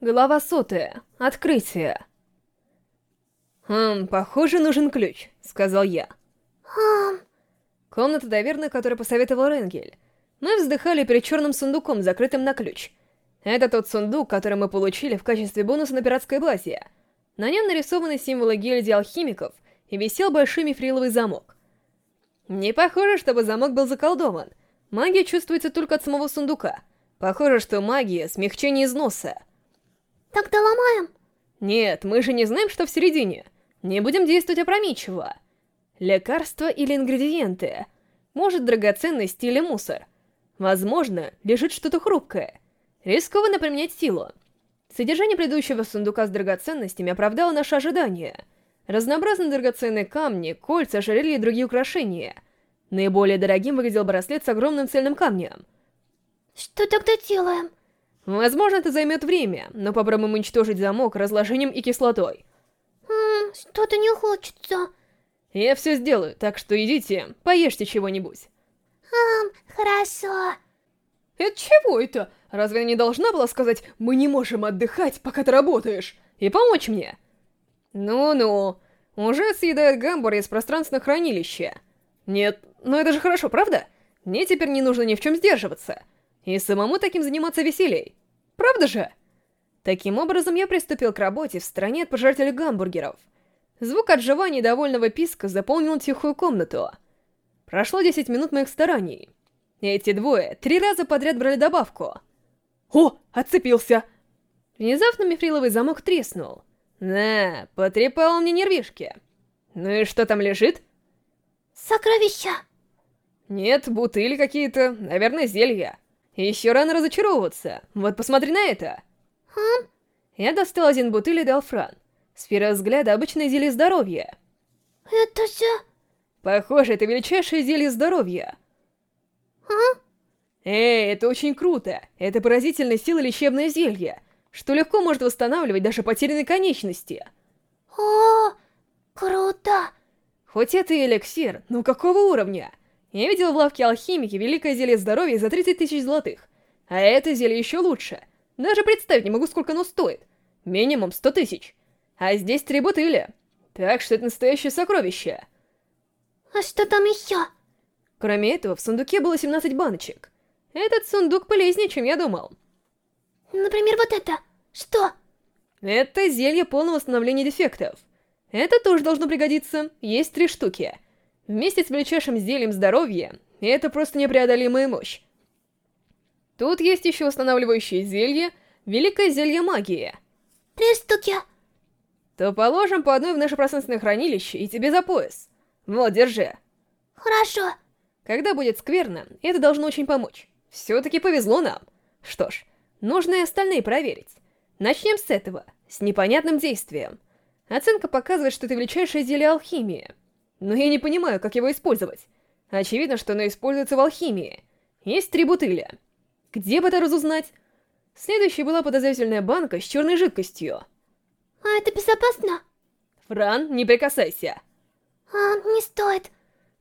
Глава сотая. Открытие. «Хм, похоже, нужен ключ», — сказал я. Хм... Комната таверны, которую посоветовал Ренгель. Мы вздыхали перед черным сундуком, закрытым на ключ. Это тот сундук, который мы получили в качестве бонуса на пиратской базе. На нем нарисованы символы гильдии алхимиков и висел большой мифриловый замок. Не похоже, чтобы замок был заколдован. Магия чувствуется только от самого сундука. Похоже, что магия — смягчение износа. Тогда ломаем. Нет, мы же не знаем, что в середине. Не будем действовать опрометчиво. Лекарства или ингредиенты. Может, драгоценность или мусор. Возможно, лежит что-то хрупкое. Рискованно применять силу. Содержание предыдущего сундука с драгоценностями оправдало наши ожидания. Разнообразные драгоценные камни, кольца, ожерелья и другие украшения. Наиболее дорогим выглядел браслет с огромным цельным камнем. Что тогда делаем? Возможно, это займет время, но попробуем уничтожить замок разложением и кислотой. Хм, что-то не хочется. Я все сделаю, так что идите, поешьте чего-нибудь. Хм, хорошо. Это чего это? Разве я не должна была сказать, мы не можем отдыхать, пока ты работаешь, и помочь мне? Ну-ну, уже съедает гамбургер из пространственного хранилища. Нет, но это же хорошо, правда? Мне теперь не нужно ни в чем сдерживаться. И самому таким заниматься веселей. Правда же? Таким образом, я приступил к работе в стороне от пожирателя гамбургеров. Звук отживания довольного писка заполнил тихую комнату. Прошло 10 минут моих стараний. Эти двое три раза подряд брали добавку. О, отцепился! Внезапно мифриловый замок треснул. На, потрепал мне нервишки. Ну и что там лежит? Сокровища. Нет, бутыли какие-то, наверное, зелья. Еще рано разочаровываться. Вот посмотри на это. Хм? Я достал один бутыль и дал Фран. С первого взгляда обычное зелье здоровья. Это же... Похоже, это величайшее зелье здоровья. А? Эй, это очень круто. Это поразительной силы лечебное зелье, что легко может восстанавливать даже потерянные конечности. О, круто. Хоть это и эликсир, но какого уровня? Я видел в лавке алхимики великое зелье здоровья за 30 тысяч золотых. А это зелье еще лучше. Даже представить не могу, сколько оно стоит. Минимум 100 тысяч. А здесь три бутыли. Так что это настоящее сокровище. А что там еще? Кроме этого, в сундуке было 17 баночек. Этот сундук полезнее, чем я думал. Например, вот это. Что? Это зелье полного восстановления дефектов. Это тоже должно пригодиться. Есть три штуки. Вместе с величайшим зельем здоровья, это просто непреодолимая мощь. Тут есть еще устанавливающее зелье, великое зелье магии. Три штуки. То положим по одной в наше пространственное хранилище и тебе за пояс. Вот, держи. Хорошо. Когда будет скверно, это должно очень помочь. Все-таки повезло нам. Что ж, нужно и остальные проверить. Начнем с этого, с непонятным действием. Оценка показывает, что это величайшее зелье алхимии. Но я не понимаю, как его использовать. Очевидно, что оно используется в алхимии. Есть три бутыля. Где бы это разузнать? Следующей была подозрительная банка с черной жидкостью. А это безопасно? Фран, не прикасайся. А, не стоит.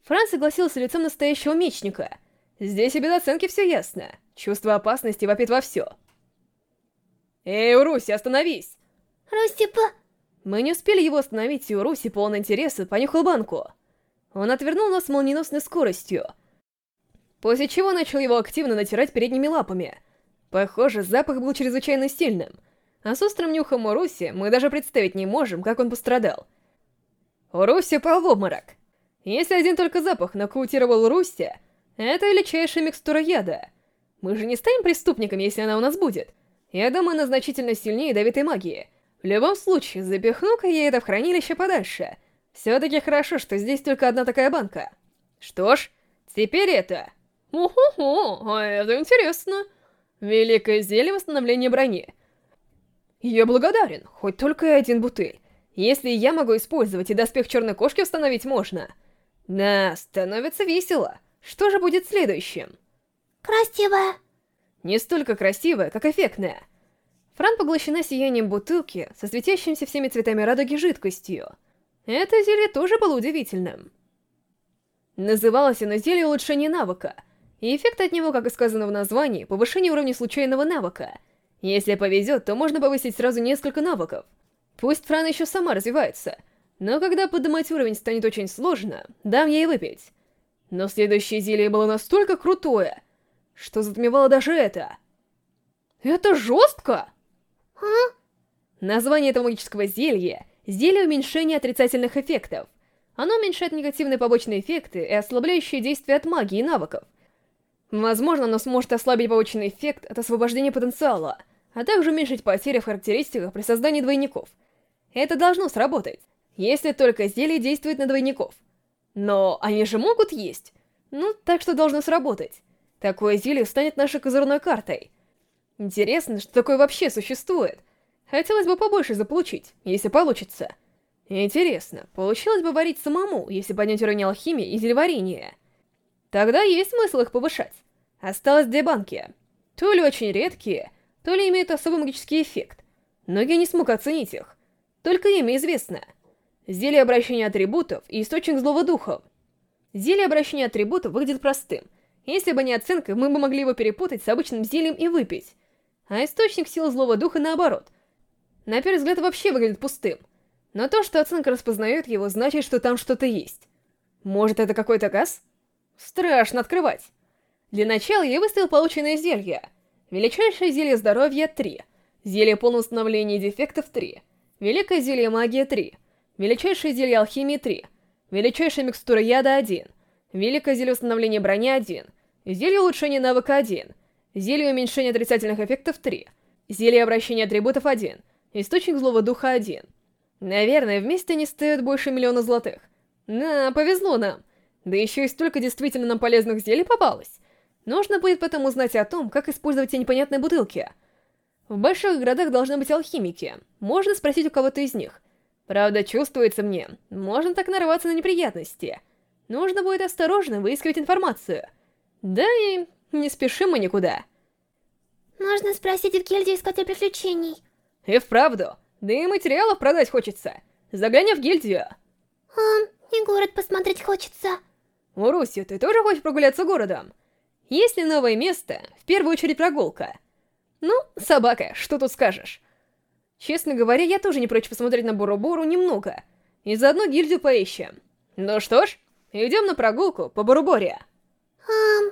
Фран согласился лицом настоящего мечника. Здесь и без оценки все ясно. Чувство опасности вопит во все. Эй, Уруси, остановись! Руси, по... Мы не успели его остановить, и Уруси, полный интереса, понюхал банку. Он отвернул нас молниеносной скоростью, после чего начал его активно натирать передними лапами. Похоже, запах был чрезвычайно сильным, а с острым нюхом Уруси мы даже представить не можем, как он пострадал. Уруси пал в обморок. Если один только запах нокаутировал Уруси, это величайшая микстура яда. Мы же не станем преступниками, если она у нас будет. Я думаю, она значительно сильнее ядовитой магии — в любом случае, запихну-ка я это в хранилище подальше. Все-таки хорошо, что здесь только одна такая банка. Что ж, теперь это. Уху-ху, а это интересно. Великое зелье восстановления брони. Я благодарен, хоть только один бутыль. Если я могу использовать и доспех черной кошки установить можно. Да, становится весело. Что же будет следующим? Красивая. Не столько красивая, как эффектная. Фран поглощена сиянием бутылки со светящимся всеми цветами радуги жидкостью. Это зелье тоже было удивительным. Называлось оно зелье улучшения навыка, и эффект от него, как и сказано в названии, повышение уровня случайного навыка. Если повезет, то можно повысить сразу несколько навыков. Пусть Фран еще сама развивается, но когда поднимать уровень станет очень сложно, дам ей выпить. Но следующее зелье было настолько крутое, что затмевало даже это. Это жестко! А? Название этого магического зелья — зелье уменьшения отрицательных эффектов. Оно уменьшает негативные побочные эффекты и ослабляющие действия от магии и навыков. Возможно, оно сможет ослабить побочный эффект от освобождения потенциала, а также уменьшить потери в характеристиках при создании двойников. Это должно сработать, если только зелье действует на двойников. Но они же могут есть. Ну, так что должно сработать. Такое зелье станет нашей козырной картой. Интересно, что такое вообще существует. Хотелось бы побольше заполучить, если получится. Интересно, получилось бы варить самому, если поднять уровень алхимии и зельеварения? Тогда есть смысл их повышать. Осталось две банки. То ли очень редкие, то ли имеют особый магический эффект. Но я не смог оценить их. Только имя известно. Зелье обращения атрибутов и источник злого духа. Зелье обращения атрибутов выглядит простым. Если бы не оценка, мы бы могли его перепутать с обычным зельем и выпить. А источник силы злого духа наоборот. На первый взгляд вообще выглядит пустым. Но то, что оценка распознает его, значит, что там что-то есть. Может, это какой-то газ? Страшно открывать. Для начала я выставил полученное зелье. Величайшее зелье здоровья — 3. Зелье полного восстановления дефектов — 3. Великое зелье магия — 3. Величайшее зелье алхимии — 3. Величайшая микстура яда — 1. Великое зелье восстановления брони — 1. Зелье улучшения навыка — 1. Зелье уменьшения отрицательных эффектов — 3. Зелье обращения атрибутов — 1. Источник злого духа — 1. Наверное, вместе они стоят больше миллиона золотых. На, повезло нам. Да еще и столько действительно нам полезных зелий попалось. Нужно будет потом узнать о том, как использовать эти непонятные бутылки. В больших городах должны быть алхимики. Можно спросить у кого-то из них. Правда, чувствуется мне, можно так нарваться на неприятности. Нужно будет осторожно выискивать информацию. Да и не спешим мы никуда. Нужно спросить в гильдии искатель приключений. И вправду. Да и материалов продать хочется. Загляни в гильдию. А, и город посмотреть хочется. Уруси, ты тоже хочешь прогуляться городом? Есть ли новое место, в первую очередь прогулка. Ну, собака, что тут скажешь? Честно говоря, я тоже не прочь посмотреть на Бору-Бору немного. И заодно гильдию поищем. Ну что ж, идем на прогулку по Бору-Боре. Ам,